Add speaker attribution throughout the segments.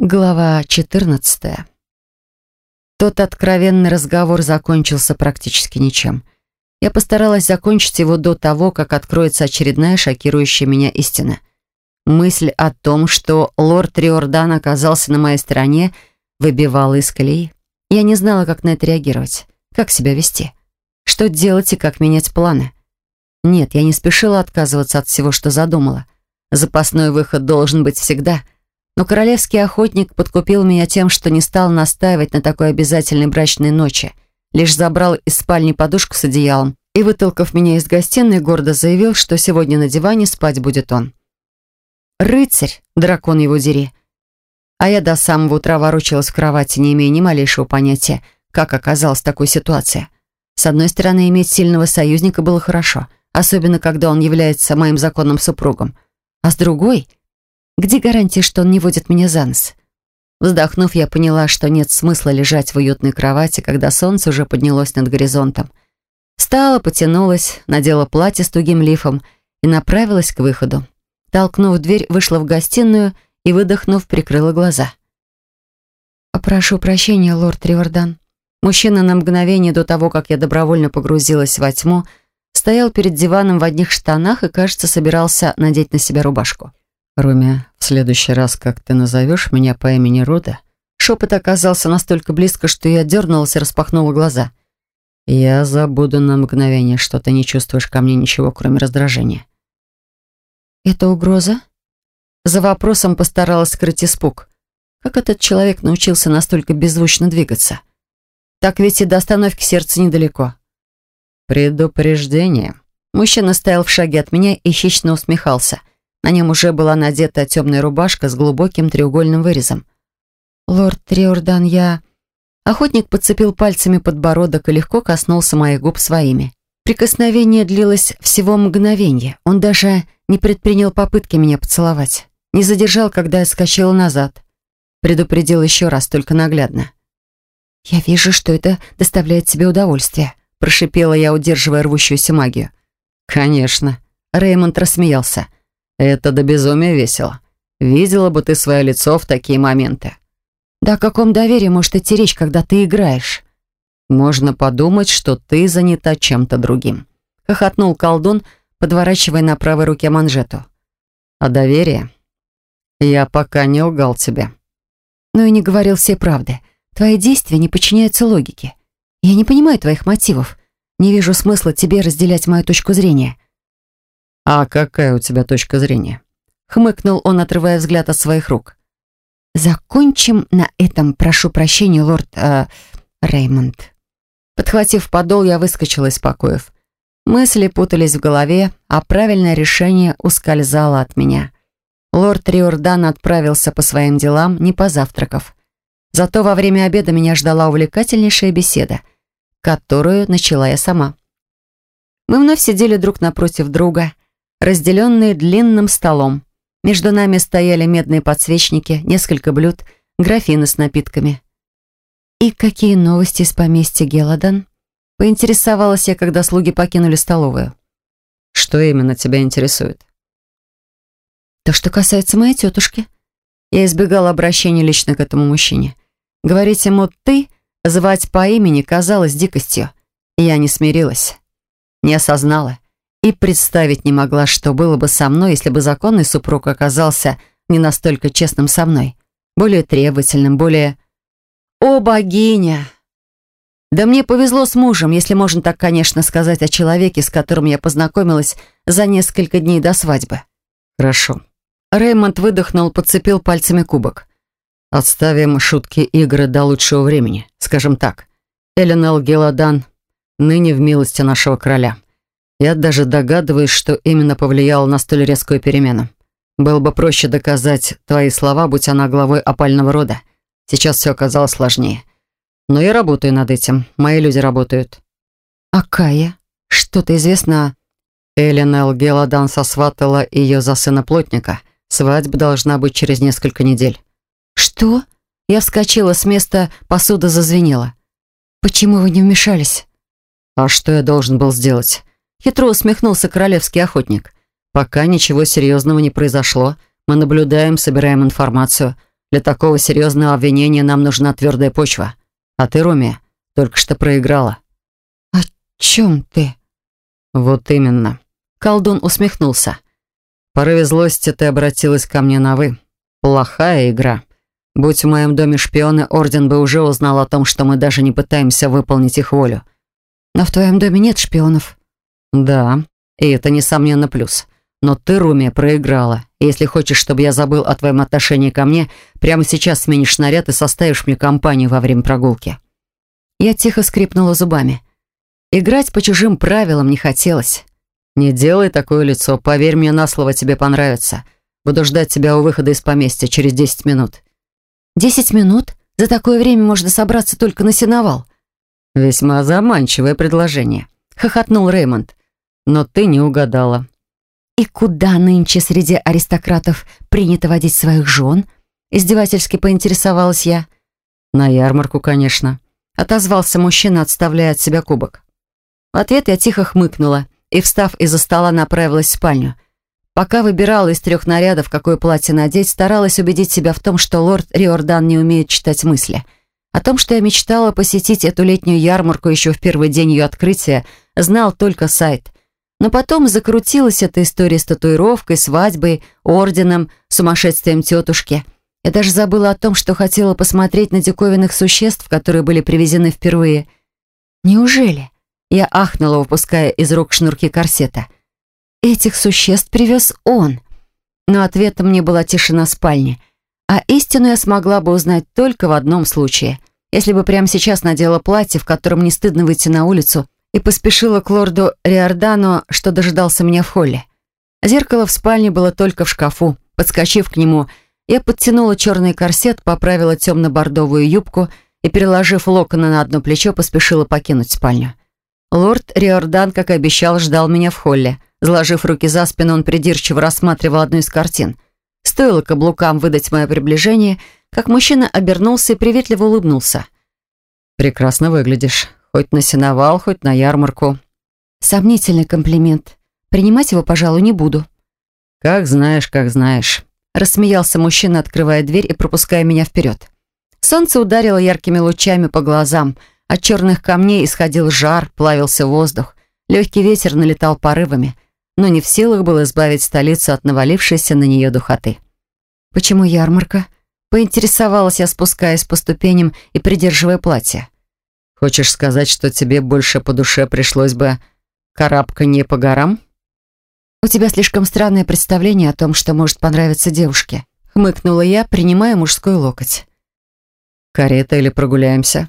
Speaker 1: Глава 14. Тот откровенный разговор закончился практически ничем. Я постаралась закончить его до того, как откроется очередная шокирующая меня истина. Мысль о том, что лорд Риордан оказался на моей стороне, выбивала из колеи. Я не знала, как на это реагировать, как себя вести, что делать и как менять планы. Нет, я не спешила отказываться от всего, что задумала. Запасной выход должен быть всегда — но королевский охотник подкупил меня тем, что не стал настаивать на такой обязательной брачной ночи. Лишь забрал из спальни подушку с одеялом и, вытолкав меня из гостиной, гордо заявил, что сегодня на диване спать будет он. Рыцарь, дракон его дери. А я до самого утра ворочалась в кровати, не имея ни малейшего понятия, как оказалась такой ситуация. С одной стороны, иметь сильного союзника было хорошо, особенно когда он является моим законным супругом. А с другой — где гарантия, что он не водит меня за нос? Вздохнув, я поняла, что нет смысла лежать в уютной кровати, когда солнце уже поднялось над горизонтом. Встала, потянулась, надела платье с тугим лифом и направилась к выходу. Толкнув дверь, вышла в гостиную и, выдохнув, прикрыла глаза. «Прошу прощения, лорд Ривардан». Мужчина на мгновение до того, как я добровольно погрузилась во тьму, стоял перед диваном в одних штанах и, кажется, собирался надеть на себя рубашку.
Speaker 2: Руми, в следующий раз, как ты назовешь меня по имени Руда,
Speaker 1: шепот оказался настолько близко, что я дернулась и распахнула глаза.
Speaker 2: Я забуду на мгновение, что ты не чувствуешь ко мне ничего, кроме раздражения.
Speaker 1: Это угроза? За вопросом постаралась скрыть испуг. Как этот человек научился настолько беззвучно двигаться? Так ведь и до остановки сердца недалеко.
Speaker 2: Предупреждение.
Speaker 1: Мужчина стоял в шаге от меня и хищно усмехался — на нем уже была надета темная рубашка с глубоким треугольным вырезом. «Лорд Триордан, я...» Охотник подцепил пальцами подбородок и легко коснулся моих губ своими. Прикосновение длилось всего мгновение. Он даже не предпринял попытки меня поцеловать. Не задержал, когда я скачала назад. Предупредил еще раз, только наглядно. «Я вижу, что это доставляет тебе удовольствие», прошипела я, удерживая рвущуюся магию.
Speaker 2: «Конечно».
Speaker 1: Реймонд рассмеялся.
Speaker 2: Это до безумия весело. Видела бы ты свое лицо в такие моменты.
Speaker 1: Да о каком доверии может идти речь, когда ты играешь?
Speaker 2: Можно подумать, что ты занята чем-то другим.
Speaker 1: Хохотнул колдун, подворачивая на правой руке манжету.
Speaker 2: А доверие? Я пока не лгал тебе.
Speaker 1: Но и не говорил всей правды. Твои действия не подчиняются логике. Я не понимаю твоих мотивов. Не вижу смысла тебе разделять мою точку зрения.
Speaker 2: «А какая у тебя точка зрения?»
Speaker 1: Хмыкнул он, отрывая взгляд от своих рук. «Закончим на этом, прошу прощения, лорд... Э, Реймонд». Подхватив подол, я выскочила из покоев. Мысли путались в голове, а правильное решение ускользало от меня. Лорд Риордан отправился по своим делам, не позавтракав. Зато во время обеда меня ждала увлекательнейшая беседа, которую начала я сама. Мы вновь сидели друг напротив друга — разделенные длинным столом. Между нами стояли медные подсвечники, несколько блюд, графины с напитками. «И какие новости из поместья Геладан?» Поинтересовалась я, когда слуги покинули столовую.
Speaker 2: «Что именно тебя интересует?»
Speaker 1: «То, что касается моей тетушки». Я избегала обращения лично к этому мужчине. Говорить ему «ты», звать по имени казалось дикостью. Я не смирилась, не осознала и представить не могла, что было бы со мной, если бы законный супруг оказался не настолько честным со мной, более требовательным, более... О, богиня! Да мне повезло с мужем, если можно так, конечно, сказать о человеке, с которым я познакомилась за несколько дней до свадьбы.
Speaker 2: Хорошо.
Speaker 1: Реймонд выдохнул, подцепил пальцами кубок.
Speaker 2: Отставим шутки игры до лучшего времени. Скажем так, Эленел Геладан ныне в милости нашего короля. Я даже догадываюсь, что именно повлияло на столь резкую перемену. Было бы проще доказать твои слова, будь она главой опального рода. Сейчас все оказалось сложнее. Но я работаю над этим. Мои люди работают.
Speaker 1: А Кая? Что-то известно
Speaker 2: Эллен Элгеладан сосватала ее за сына плотника. Свадьба должна быть через несколько недель.
Speaker 1: Что? Я вскочила с места, посуда зазвенела. Почему вы не вмешались?
Speaker 2: А что я должен был сделать?
Speaker 1: Хитро усмехнулся королевский охотник.
Speaker 2: «Пока ничего серьезного не произошло. Мы наблюдаем, собираем информацию. Для такого серьезного обвинения нам нужна твердая почва. А ты, Роми, только что проиграла».
Speaker 1: «О чем ты?»
Speaker 2: «Вот именно». Колдун усмехнулся. В порыве злости ты обратилась ко мне на «вы». Плохая игра. Будь в моем доме шпионы, Орден бы уже узнал о том, что мы даже не пытаемся выполнить их волю.
Speaker 1: Но в твоем доме нет шпионов.
Speaker 2: Да, и это, несомненно, плюс. Но ты, Руми, проиграла. Если хочешь, чтобы я забыл о твоем отношении ко мне, прямо сейчас сменишь наряд и составишь мне компанию во время прогулки.
Speaker 1: Я тихо скрипнула зубами. Играть по чужим правилам не хотелось.
Speaker 2: Не делай такое лицо. Поверь мне на слово, тебе понравится. Буду ждать тебя у выхода из поместья через десять минут.
Speaker 1: Десять минут? За такое время можно собраться только на сеновал.
Speaker 2: «Весьма заманчивое предложение», — хохотнул Реймонд. «Но ты не угадала».
Speaker 1: «И куда нынче среди аристократов принято водить своих жен?» Издевательски поинтересовалась я.
Speaker 2: «На ярмарку, конечно», — отозвался мужчина, отставляя от себя кубок.
Speaker 1: В ответ я тихо хмыкнула и, встав из-за стола, направилась в спальню. Пока выбирала из трех нарядов, какое платье надеть, старалась убедить себя в том, что лорд Риордан не умеет читать мысли — о том, что я мечтала посетить эту летнюю ярмарку еще в первый день ее открытия, знал только сайт. Но потом закрутилась эта история с татуировкой, свадьбой, орденом, сумасшествием тетушки. Я даже забыла о том, что хотела посмотреть на диковинных существ, которые были привезены впервые. Неужели? Я ахнула, выпуская из рук шнурки корсета. Этих существ привез он. Но ответом мне была тишина спальни — а истину я смогла бы узнать только в одном случае. Если бы прямо сейчас надела платье, в котором не стыдно выйти на улицу, и поспешила к лорду Риордану, что дожидался меня в холле. Зеркало в спальне было только в шкафу. Подскочив к нему, я подтянула черный корсет, поправила темно-бордовую юбку и, переложив локоны на одно плечо, поспешила покинуть спальню. Лорд Риордан, как и обещал, ждал меня в холле. Заложив руки за спину, он придирчиво рассматривал одну из картин. Стоило каблукам выдать мое приближение, как мужчина обернулся и приветливо улыбнулся.
Speaker 2: «Прекрасно выглядишь. Хоть на сеновал, хоть на ярмарку».
Speaker 1: Сомнительный комплимент. Принимать его, пожалуй, не буду.
Speaker 2: «Как знаешь, как знаешь», — рассмеялся мужчина, открывая дверь и пропуская меня вперед. Солнце ударило яркими лучами по глазам. От черных камней исходил жар, плавился воздух. Легкий ветер налетал порывами но не в силах был избавить столицу от навалившейся на нее духоты. «Почему ярмарка?» Поинтересовалась я, спускаясь по ступеням и придерживая платье. «Хочешь сказать, что тебе больше по душе пришлось бы карабканье по горам?»
Speaker 1: «У тебя слишком странное представление о том, что может понравиться девушке», хмыкнула я, принимая мужской локоть.
Speaker 2: «Карета или прогуляемся?»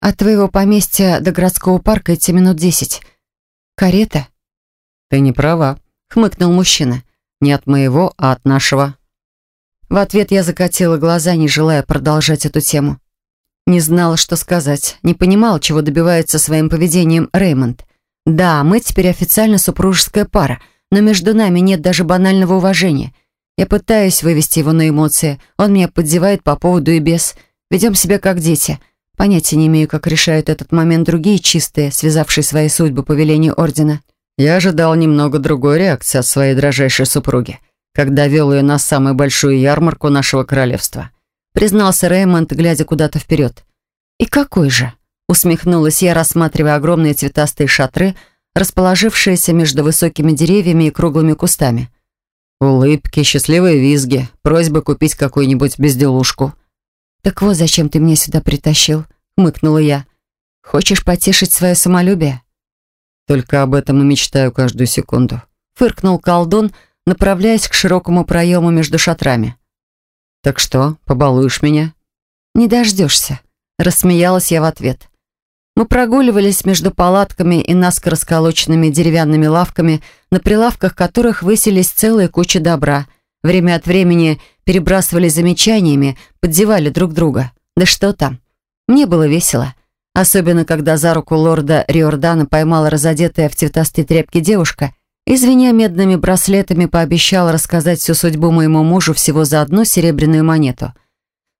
Speaker 1: «От твоего поместья до городского парка идти минут десять. Карета?»
Speaker 2: «Ты не права», — хмыкнул мужчина. «Не от моего, а от нашего».
Speaker 1: В ответ я закатила глаза, не желая продолжать эту тему. Не знала, что сказать, не понимала, чего добивается своим поведением Реймонд. Да, мы теперь официально супружеская пара, но между нами нет даже банального уважения. Я пытаюсь вывести его на эмоции, он меня поддевает по поводу и без. Ведем себя как дети. Понятия не имею, как решают этот момент другие чистые, связавшие свои судьбы по велению Ордена.
Speaker 2: Я ожидал немного другой реакции от своей дрожайшей супруги, когда вел ее на самую большую ярмарку нашего королевства.
Speaker 1: Признался Реймонд, глядя куда-то вперед. «И какой же?» Усмехнулась я, рассматривая огромные цветастые шатры, расположившиеся между высокими деревьями и круглыми кустами.
Speaker 2: Улыбки, счастливые визги, просьба купить какую-нибудь безделушку.
Speaker 1: «Так вот, зачем ты меня сюда притащил?» — хмыкнула я. «Хочешь потешить свое самолюбие?»
Speaker 2: Только об этом и мечтаю каждую секунду.
Speaker 1: Фыркнул колдун, направляясь к широкому проему между шатрами.
Speaker 2: «Так что, побалуешь меня?»
Speaker 1: «Не дождешься», — рассмеялась я в ответ. Мы прогуливались между палатками и наскоро сколоченными деревянными лавками, на прилавках которых высились целые кучи добра. Время от времени перебрасывались замечаниями, поддевали друг друга. Да что там. Мне было весело. Особенно, когда за руку лорда Риордана поймала разодетая в цветастые тряпки девушка и, звеня медными браслетами, пообещала рассказать всю судьбу моему мужу всего за одну серебряную монету.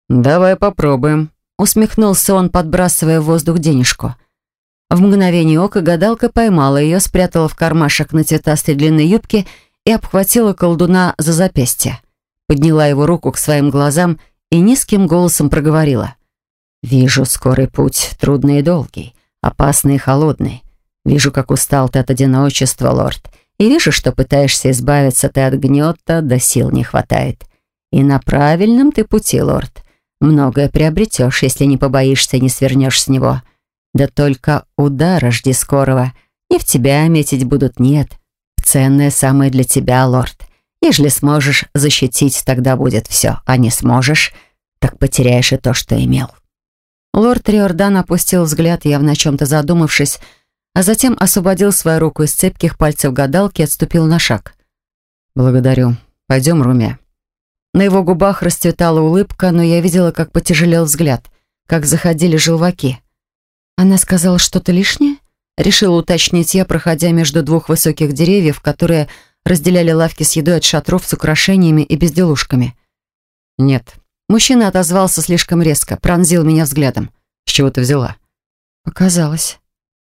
Speaker 2: «Давай попробуем», — усмехнулся он, подбрасывая в воздух денежку.
Speaker 1: В мгновение ока гадалка поймала ее, спрятала в кармашек на цветастой длинной юбке и обхватила колдуна за запястье. Подняла его руку к своим глазам и низким голосом проговорила. «Вижу скорый путь, трудный и долгий, опасный и холодный. Вижу, как устал ты от одиночества, лорд, и вижу, что пытаешься избавиться ты от гнета, да сил не хватает. И на правильном ты пути, лорд. Многое приобретешь, если не побоишься и не свернешь с него. Да только удара жди скорого. Не в тебя метить будут, нет. Ценное самое для тебя, лорд. Ежели сможешь защитить, тогда будет все, а не сможешь, так потеряешь и то, что имел». Лорд Риордан опустил взгляд, явно о чем-то задумавшись, а затем освободил свою руку из цепких пальцев гадалки и отступил на шаг.
Speaker 2: «Благодарю. Пойдем, Руме».
Speaker 1: На его губах расцветала улыбка, но я видела, как потяжелел взгляд, как заходили желваки. «Она сказала что-то лишнее?» Решила уточнить я, проходя между двух высоких деревьев, которые разделяли лавки с едой от шатров с украшениями и безделушками.
Speaker 2: «Нет».
Speaker 1: Мужчина отозвался слишком резко, пронзил меня взглядом.
Speaker 2: «С чего ты взяла?»
Speaker 1: «Показалось».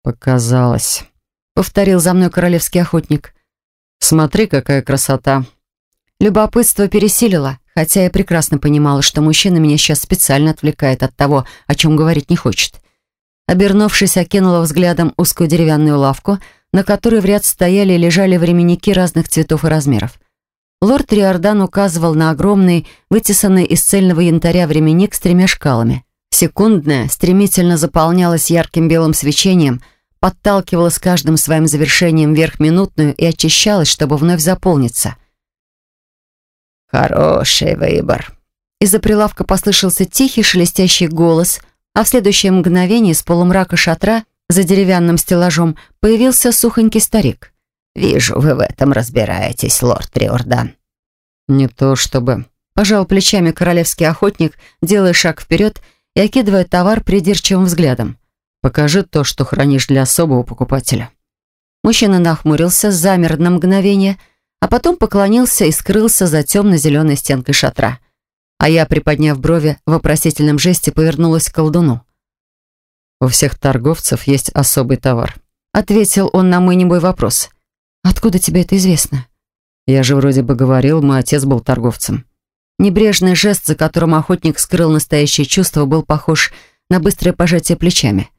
Speaker 2: «Показалось», — повторил за мной королевский охотник. «Смотри, какая красота!»
Speaker 1: Любопытство пересилило, хотя я прекрасно понимала, что мужчина меня сейчас специально отвлекает от того, о чем говорить не хочет. Обернувшись, окинула взглядом узкую деревянную лавку, на которой в ряд стояли и лежали временники разных цветов и размеров. Лорд Риордан указывал на огромный, вытесанный из цельного янтаря временник с тремя шкалами. Секундная стремительно заполнялась ярким белым свечением, подталкивала с каждым своим завершением вверх минутную и очищалась, чтобы вновь заполниться.
Speaker 3: «Хороший выбор».
Speaker 1: Из-за прилавка послышался тихий шелестящий голос, а в следующее мгновение из полумрака шатра за деревянным стеллажом появился сухонький старик.
Speaker 3: «Вижу, вы в этом разбираетесь, лорд Триордан».
Speaker 2: «Не то чтобы...»
Speaker 1: Пожал плечами королевский охотник, делая шаг вперед и окидывая товар придирчивым взглядом.
Speaker 2: «Покажи то, что хранишь для особого покупателя».
Speaker 1: Мужчина нахмурился, замер на мгновение, а потом поклонился и скрылся за темно-зеленой стенкой шатра. А я, приподняв брови, в вопросительном жесте повернулась к колдуну.
Speaker 2: «У всех торговцев есть особый товар», —
Speaker 1: ответил он на мой немой вопрос. «Откуда тебе это известно?»
Speaker 2: «Я же вроде бы говорил, мой отец был торговцем».
Speaker 1: Небрежный жест, за которым охотник скрыл настоящее чувство, был похож на быстрое пожатие плечами.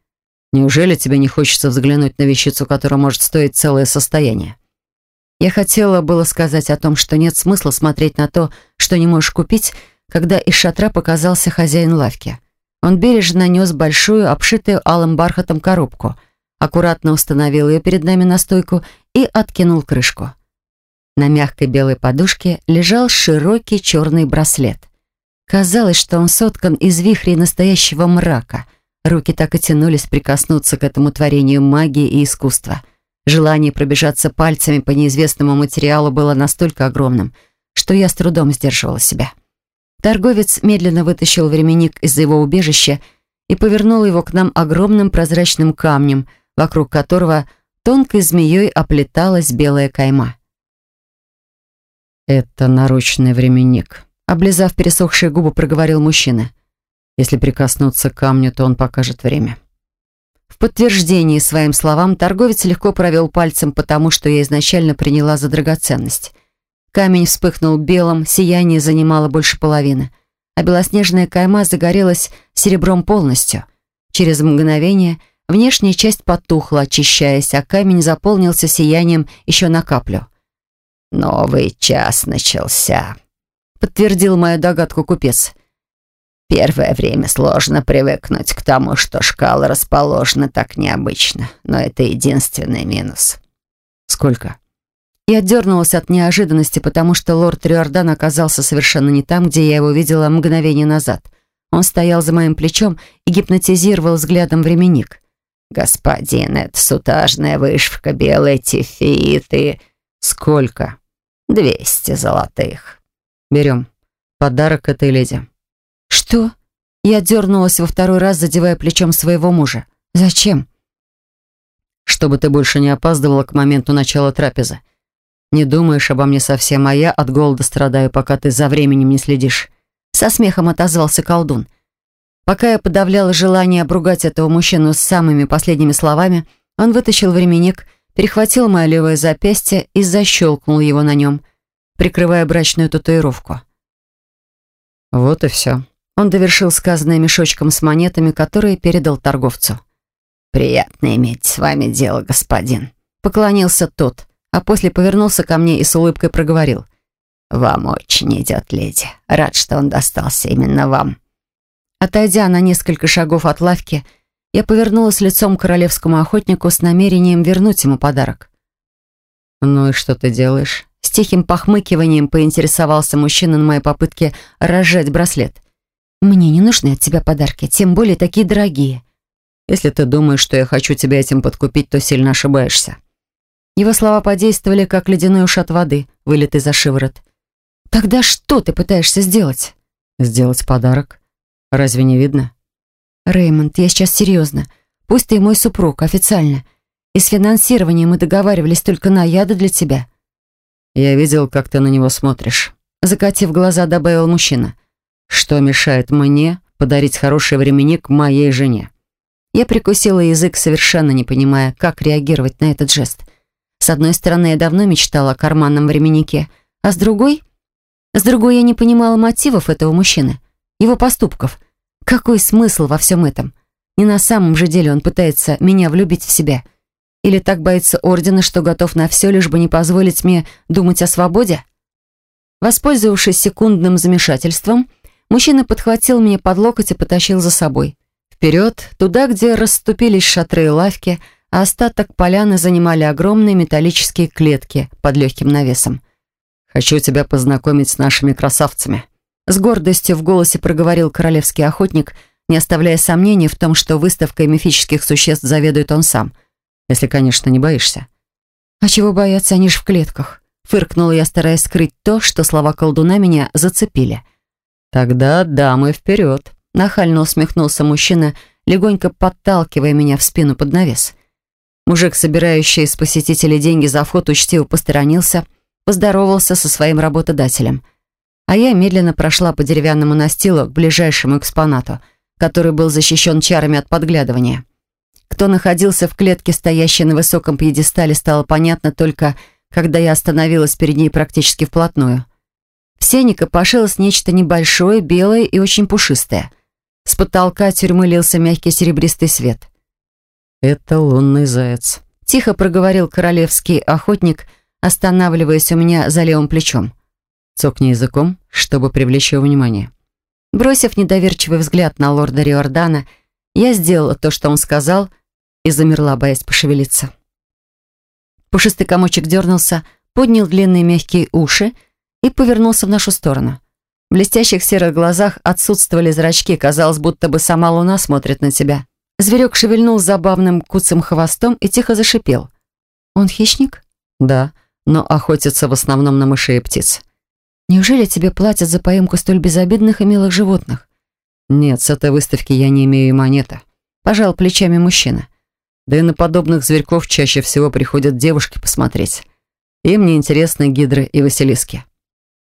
Speaker 2: «Неужели тебе не хочется взглянуть на вещицу, которая может стоить целое состояние?»
Speaker 1: Я хотела было сказать о том, что нет смысла смотреть на то, что не можешь купить, когда из шатра показался хозяин лавки. Он бережно нес большую, обшитую алым бархатом коробку, аккуратно установил ее перед нами на стойку и откинул крышку. На мягкой белой подушке лежал широкий черный браслет. Казалось, что он соткан из вихрей настоящего мрака. Руки так и тянулись прикоснуться к этому творению магии и искусства. Желание пробежаться пальцами по неизвестному материалу было настолько огромным, что я с трудом сдерживала себя. Торговец медленно вытащил временник из его убежища и повернул его к нам огромным прозрачным камнем, вокруг которого тонкой змеей оплеталась белая кайма.
Speaker 2: «Это наручный временник», —
Speaker 1: облизав пересохшие губы, проговорил мужчина.
Speaker 2: «Если прикоснуться к камню, то он покажет время».
Speaker 1: В подтверждении своим словам торговец легко провел пальцем, потому что я изначально приняла за драгоценность. Камень вспыхнул белым, сияние занимало больше половины, а белоснежная кайма загорелась серебром полностью. Через мгновение внешняя часть потухла, очищаясь, а камень заполнился сиянием еще на каплю.
Speaker 3: «Новый час начался», —
Speaker 1: подтвердил мою догадку купец.
Speaker 3: «Первое время сложно привыкнуть к тому, что шкалы расположены так необычно, но это единственный минус».
Speaker 2: «Сколько?»
Speaker 1: Я отдернулась от неожиданности, потому что лорд Риордан оказался совершенно не там, где я его видела мгновение назад. Он стоял за моим плечом и гипнотизировал взглядом временник.
Speaker 3: «Господин, это сутажная вышивка, белые тифиты».
Speaker 2: «Сколько?»
Speaker 3: Двести золотых.
Speaker 2: Берем. Подарок этой леди.
Speaker 1: Что? Я дернулась во второй раз, задевая плечом своего мужа. Зачем?
Speaker 2: Чтобы ты больше не опаздывала к моменту начала трапезы. Не думаешь обо мне совсем, а я от голода страдаю, пока ты за временем не следишь.
Speaker 1: Со смехом отозвался колдун. Пока я подавляла желание обругать этого мужчину с самыми последними словами, он вытащил временник перехватил мое левое запястье и защелкнул его на нем, прикрывая брачную татуировку.
Speaker 2: Вот и все.
Speaker 1: Он довершил сказанное мешочком с монетами, которые передал торговцу.
Speaker 3: «Приятно иметь с вами дело, господин», —
Speaker 1: поклонился тот, а после повернулся ко мне и с улыбкой проговорил.
Speaker 3: «Вам очень идет, леди. Рад, что он достался именно вам».
Speaker 1: Отойдя на несколько шагов от лавки, я повернулась лицом к королевскому охотнику с намерением вернуть ему подарок.
Speaker 2: «Ну и что ты делаешь?»
Speaker 1: С тихим похмыкиванием поинтересовался мужчина на моей попытке разжать браслет. «Мне не нужны от тебя подарки, тем более такие дорогие».
Speaker 2: «Если ты думаешь, что я хочу тебя этим подкупить, то сильно ошибаешься».
Speaker 1: Его слова подействовали, как ледяной ушат воды, вылитый за шиворот. «Тогда что ты пытаешься сделать?»
Speaker 2: «Сделать подарок. Разве не видно?»
Speaker 1: «Реймонд, я сейчас серьезно. Пусть ты мой супруг, официально. И с финансированием мы договаривались только на яды для тебя».
Speaker 2: «Я видел, как ты на него смотришь», — закатив глаза, добавил мужчина. «Что мешает мне подарить хороший временник моей жене?»
Speaker 1: Я прикусила язык, совершенно не понимая, как реагировать на этот жест. С одной стороны, я давно мечтала о карманном временнике, а с другой... С другой, я не понимала мотивов этого мужчины, его поступков. Какой смысл во всем этом? Не на самом же деле он пытается меня влюбить в себя. Или так боится ордена, что готов на все, лишь бы не позволить мне думать о свободе? Воспользовавшись секундным замешательством, мужчина подхватил меня под локоть и потащил за собой. Вперед, туда, где расступились шатры и лавки, а остаток поляны занимали огромные металлические клетки под легким навесом.
Speaker 2: «Хочу тебя познакомить с нашими красавцами»,
Speaker 1: с гордостью в голосе проговорил королевский охотник, не оставляя сомнений в том, что выставкой мифических существ заведует он сам –
Speaker 2: если, конечно, не боишься.
Speaker 1: А чего бояться, они ж в клетках. Фыркнула я, стараясь скрыть то, что слова колдуна меня зацепили.
Speaker 2: Тогда дамы вперед.
Speaker 1: Нахально усмехнулся мужчина, легонько подталкивая меня в спину под навес. Мужик, собирающий с посетителей деньги за вход, учтиво посторонился, поздоровался со своим работодателем. А я медленно прошла по деревянному настилу к ближайшему экспонату, который был защищен чарами от подглядывания. Кто находился в клетке, стоящей на высоком пьедестале, стало понятно только, когда я остановилась перед ней практически вплотную. В сене копошилось нечто небольшое, белое и очень пушистое. С потолка тюрьмы лился мягкий серебристый свет.
Speaker 2: «Это лунный заяц», —
Speaker 1: тихо проговорил королевский охотник, останавливаясь у меня за левым плечом.
Speaker 2: «Цокни языком, чтобы привлечь его внимание».
Speaker 1: Бросив недоверчивый взгляд на лорда Риордана, я сделала то, что он сказал — и замерла, боясь пошевелиться. Пушистый комочек дернулся, поднял длинные мягкие уши и повернулся в нашу сторону. В блестящих серых глазах отсутствовали зрачки, казалось, будто бы сама луна смотрит на тебя. Зверек шевельнул забавным куцым хвостом и тихо зашипел. «Он хищник?»
Speaker 2: «Да, но охотится в основном на мышей и птиц».
Speaker 1: «Неужели тебе платят за поимку столь безобидных и милых животных?»
Speaker 2: «Нет, с этой выставки я не имею и монеты», —
Speaker 1: пожал плечами мужчина.
Speaker 2: Да и на подобных зверьков чаще всего приходят девушки посмотреть. Им не интересны гидры и василиски.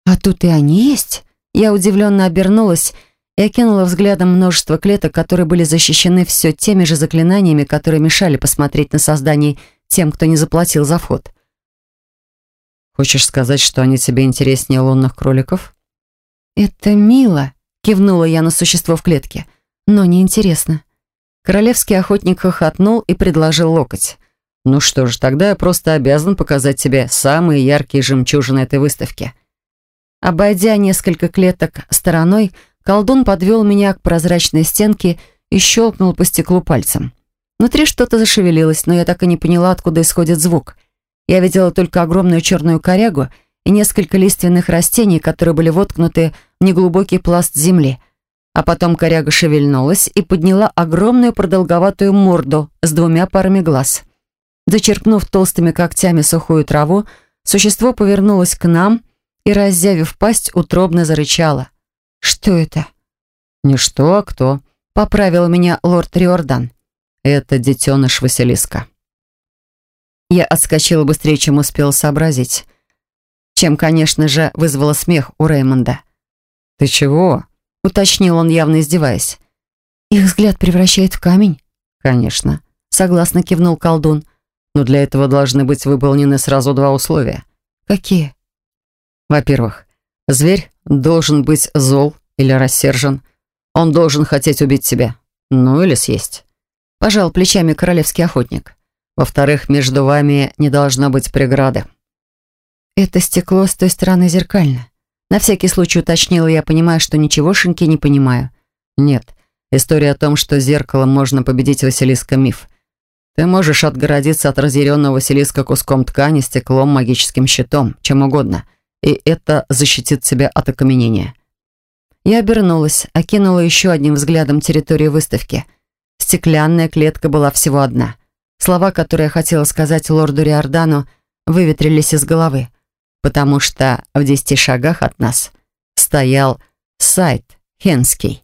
Speaker 1: «А тут и они есть?» Я удивленно обернулась и окинула взглядом множество клеток, которые были защищены все теми же заклинаниями, которые мешали посмотреть на создание тем, кто не заплатил за вход.
Speaker 2: «Хочешь сказать, что они тебе интереснее лунных кроликов?»
Speaker 1: «Это мило», — кивнула я на существо в клетке, — «но неинтересно».
Speaker 2: Королевский охотник хохотнул и предложил локоть. «Ну что ж, тогда я просто обязан показать тебе самые яркие жемчужины этой выставки».
Speaker 1: Обойдя несколько клеток стороной, колдун подвел меня к прозрачной стенке и щелкнул по стеклу пальцем. Внутри что-то зашевелилось, но я так и не поняла, откуда исходит звук. Я видела только огромную черную корягу и несколько лиственных растений, которые были воткнуты в неглубокий пласт земли — а потом коряга шевельнулась и подняла огромную продолговатую морду с двумя парами глаз. Зачерпнув толстыми когтями сухую траву, существо повернулось к нам и, раззявив пасть, утробно зарычало. «Что это?»
Speaker 2: «Не что, а кто?»
Speaker 1: — поправил меня лорд Риордан.
Speaker 2: «Это детеныш Василиска».
Speaker 1: Я отскочила быстрее, чем успела сообразить. Чем, конечно же, вызвало смех у Реймонда.
Speaker 2: «Ты чего?»
Speaker 1: уточнил он, явно издеваясь. «Их взгляд превращает в камень?»
Speaker 2: «Конечно», —
Speaker 1: согласно кивнул колдун.
Speaker 2: «Но для этого должны быть выполнены сразу два условия».
Speaker 1: «Какие?»
Speaker 2: «Во-первых, зверь должен быть зол или рассержен. Он должен хотеть убить тебя. Ну или съесть. Пожал плечами королевский охотник. Во-вторых, между вами не должно быть преграды.
Speaker 1: Это стекло с той стороны зеркально. На всякий случай уточнила я, понимая, что ничегошеньки не понимаю.
Speaker 2: Нет, история о том, что зеркалом можно победить Василиска, миф. Ты можешь отгородиться от разъяренного Василиска куском ткани, стеклом, магическим щитом, чем угодно, и это защитит тебя от окаменения.
Speaker 1: Я обернулась, окинула еще одним взглядом территорию выставки. Стеклянная клетка была всего одна. Слова, которые я хотела сказать лорду Риордану, выветрились из головы потому что в десяти шагах от нас стоял сайт Хенский.